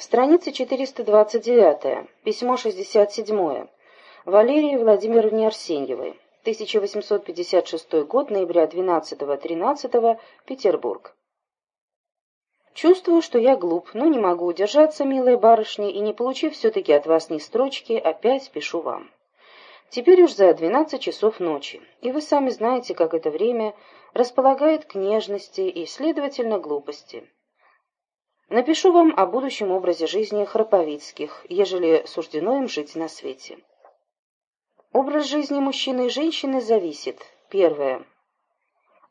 Страница 429, письмо 67. Валерии Владимировне Арсеньевой. 1856 год, ноября 12-13, Петербург. Чувствую, что я глуп, но не могу удержаться, милая барышня, и не получив все-таки от вас ни строчки, опять пишу вам. Теперь уж за 12 часов ночи, и вы сами знаете, как это время располагает к нежности и, следовательно, глупости. Напишу вам о будущем образе жизни Храповицких, ежели суждено им жить на свете. Образ жизни мужчины и женщины зависит, первое,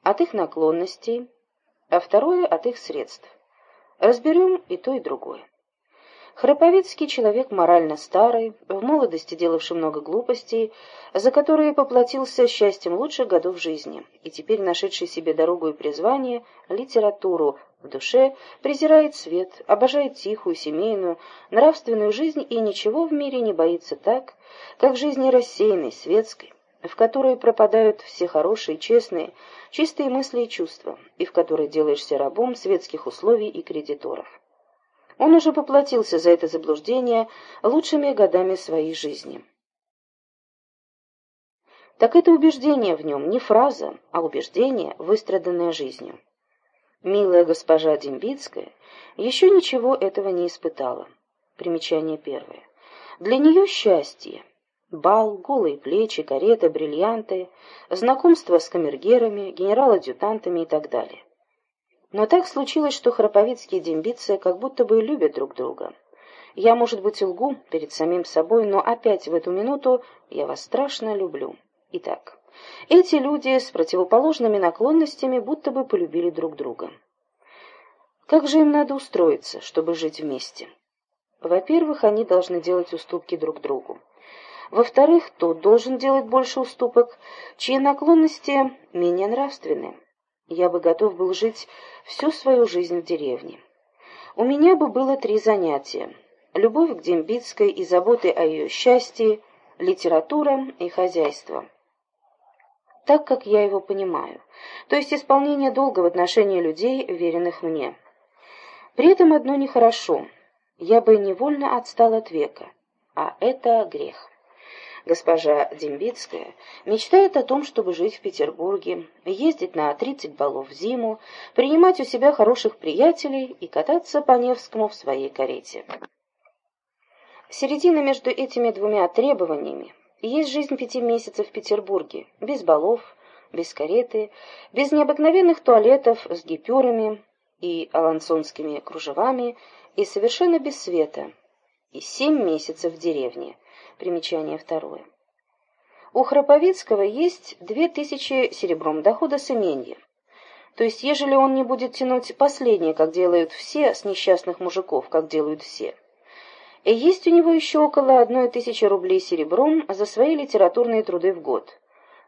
от их наклонностей, а второе – от их средств. Разберем и то, и другое. Храповицкий человек морально старый, в молодости делавший много глупостей, за которые поплатился счастьем лучших годов жизни, и теперь нашедший себе дорогу и призвание, литературу, в душе, презирает свет, обожает тихую, семейную, нравственную жизнь и ничего в мире не боится так, как жизни рассеянной, светской, в которой пропадают все хорошие, честные, чистые мысли и чувства, и в которой делаешься рабом светских условий и кредиторов. Он уже поплатился за это заблуждение лучшими годами своей жизни. Так это убеждение в нем, не фраза, а убеждение, выстраданное жизнью. Милая госпожа Дембицкая еще ничего этого не испытала. Примечание первое. Для нее счастье. Бал, голые плечи, карета, бриллианты, знакомство с камергерами, генерал-адъютантами и так далее. Но так случилось, что Храповицкие и Дембиция как будто бы любят друг друга. Я, может быть, лгу перед самим собой, но опять в эту минуту я вас страшно люблю. Итак, эти люди с противоположными наклонностями будто бы полюбили друг друга. Как же им надо устроиться, чтобы жить вместе? Во-первых, они должны делать уступки друг другу. Во-вторых, тот должен делать больше уступок, чьи наклонности менее нравственные. Я бы готов был жить всю свою жизнь в деревне. У меня бы было три занятия. Любовь к Дембицкой и заботы о ее счастье, литература и хозяйство. Так, как я его понимаю. То есть исполнение долга в отношении людей, веренных мне. При этом одно нехорошо. Я бы невольно отстал от века. А это грех. Госпожа Дембицкая мечтает о том, чтобы жить в Петербурге, ездить на 30 баллов в зиму, принимать у себя хороших приятелей и кататься по Невскому в своей карете. Середина между этими двумя требованиями. Есть жизнь пяти месяцев в Петербурге, без балов, без кареты, без необыкновенных туалетов с гипюрами и алансонскими кружевами и совершенно без света, и семь месяцев в деревне – Примечание второе. У Храповицкого есть две тысячи серебром дохода с именья. То есть, ежели он не будет тянуть последнее, как делают все, с несчастных мужиков, как делают все. И есть у него еще около одной тысячи рублей серебром за свои литературные труды в год.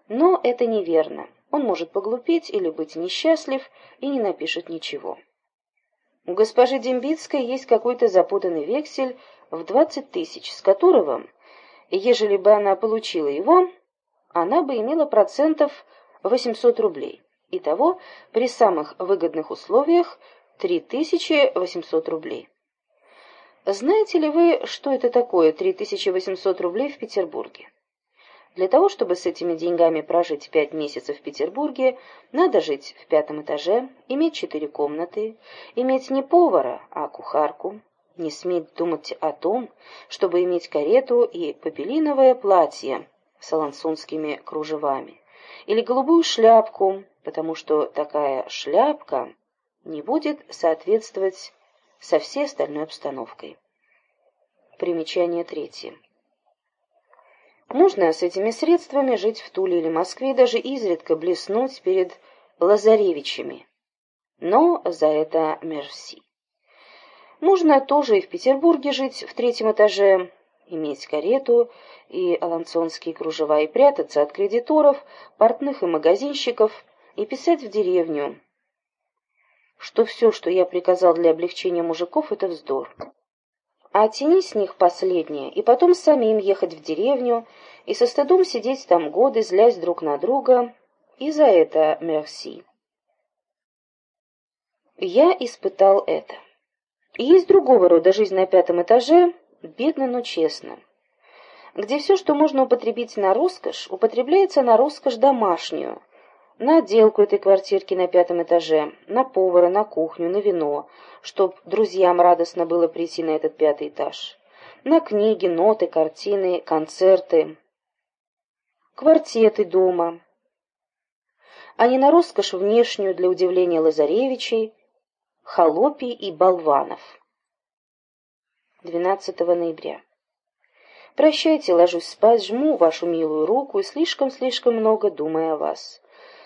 Но это неверно. Он может поглупеть или быть несчастлив и не напишет ничего. У госпожи Дембицкой есть какой-то запутанный вексель в двадцать тысяч, с которого ежели бы она получила его, она бы имела процентов 800 рублей. Итого, при самых выгодных условиях, 3800 рублей. Знаете ли вы, что это такое 3800 рублей в Петербурге? Для того, чтобы с этими деньгами прожить пять месяцев в Петербурге, надо жить в пятом этаже, иметь четыре комнаты, иметь не повара, а кухарку, не сметь думать о том, чтобы иметь карету и попелиновое платье с алансонскими кружевами, или голубую шляпку, потому что такая шляпка не будет соответствовать со всей остальной обстановкой. Примечание третье. Можно с этими средствами жить в Туле или Москве и даже изредка блеснуть перед Лазаревичами. Но за это мерси. Можно тоже и в Петербурге жить в третьем этаже, иметь карету и алансонские кружева, и прятаться от кредиторов, портных и магазинщиков, и писать в деревню, что все, что я приказал для облегчения мужиков, это вздор. А тяни с них последнее, и потом самим ехать в деревню, и со стыдом сидеть там годы, злясь друг на друга, и за это мерси. Я испытал это. Есть другого рода жизнь на пятом этаже, бедно, но честно, где все, что можно употребить на роскошь, употребляется на роскошь домашнюю, на отделку этой квартирки на пятом этаже, на повара, на кухню, на вино, чтоб друзьям радостно было прийти на этот пятый этаж, на книги, ноты, картины, концерты, квартеты дома, а не на роскошь внешнюю для удивления Лазаревичей, холопий и болванов. 12 ноября. Прощайте, ложусь спать, жму вашу милую руку и слишком-слишком много думаю о вас.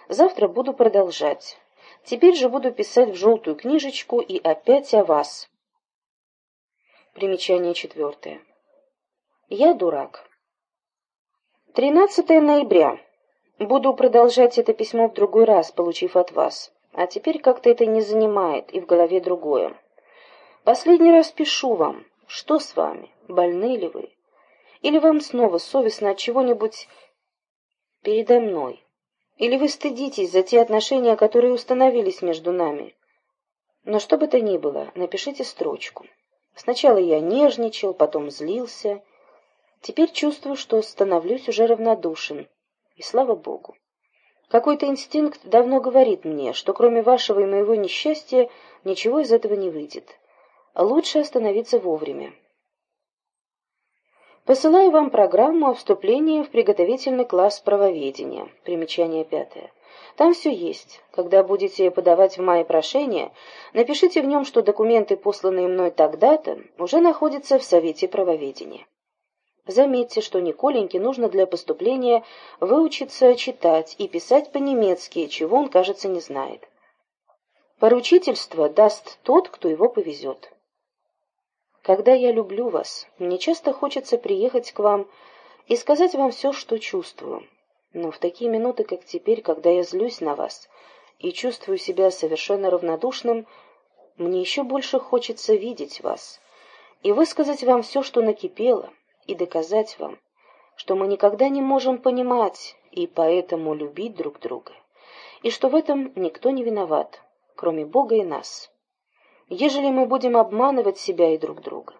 Завтра буду продолжать. Теперь же буду писать в желтую книжечку и опять о вас. Примечание четвертое. Я дурак. 13 ноября. Буду продолжать это письмо в другой раз, получив от вас. А теперь как-то это не занимает, и в голове другое. Последний раз пишу вам. Что с вами? Больны ли вы? Или вам снова совестно от чего-нибудь передо мной? Или вы стыдитесь за те отношения, которые установились между нами? Но что бы то ни было, напишите строчку. Сначала я нежничал, потом злился. Теперь чувствую, что становлюсь уже равнодушен. И слава Богу. Какой-то инстинкт давно говорит мне, что кроме вашего и моего несчастья ничего из этого не выйдет. Лучше остановиться вовремя. Посылаю вам программу о вступлении в приготовительный класс правоведения. Примечание пятое. Там все есть. Когда будете подавать в мае прошение, напишите в нем, что документы, посланные мной тогда-то, уже находятся в Совете правоведения. Заметьте, что Николеньке нужно для поступления выучиться читать и писать по-немецки, чего он, кажется, не знает. Поручительство даст тот, кто его повезет. Когда я люблю вас, мне часто хочется приехать к вам и сказать вам все, что чувствую. Но в такие минуты, как теперь, когда я злюсь на вас и чувствую себя совершенно равнодушным, мне еще больше хочется видеть вас и высказать вам все, что накипело, и доказать вам, что мы никогда не можем понимать и поэтому любить друг друга, и что в этом никто не виноват, кроме Бога и нас, ежели мы будем обманывать себя и друг друга.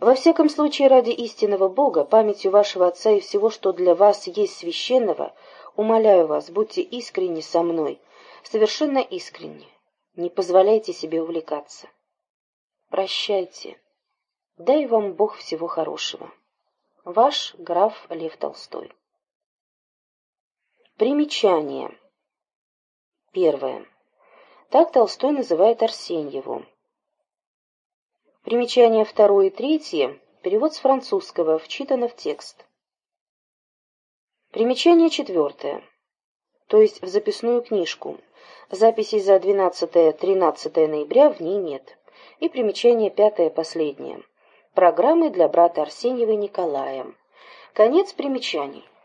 Во всяком случае, ради истинного Бога, памятью вашего Отца и всего, что для вас есть священного, умоляю вас, будьте искренни со мной, совершенно искренни. Не позволяйте себе увлекаться. Прощайте. Дай вам Бог всего хорошего. Ваш граф Лев Толстой. Примечание. Первое. Так Толстой называет Арсеньеву. Примечание второе и третье. Перевод с французского. Вчитано в текст. Примечание четвертое. То есть в записную книжку. Записей за 12-13 ноября в ней нет. И примечание пятое, последнее программы для брата Арсеньева Николая. Конец примечаний.